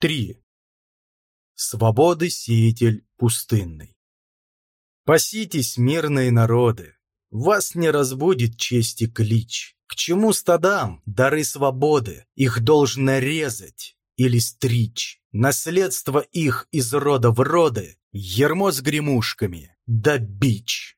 3. Свободы сеятель пустынный. Паситесь, мирные народы, вас не разбудит чести клич. К чему стадам дары свободы? Их должно резать или стричь. Наследство их из рода в роды, ермо с гремушками, да бич.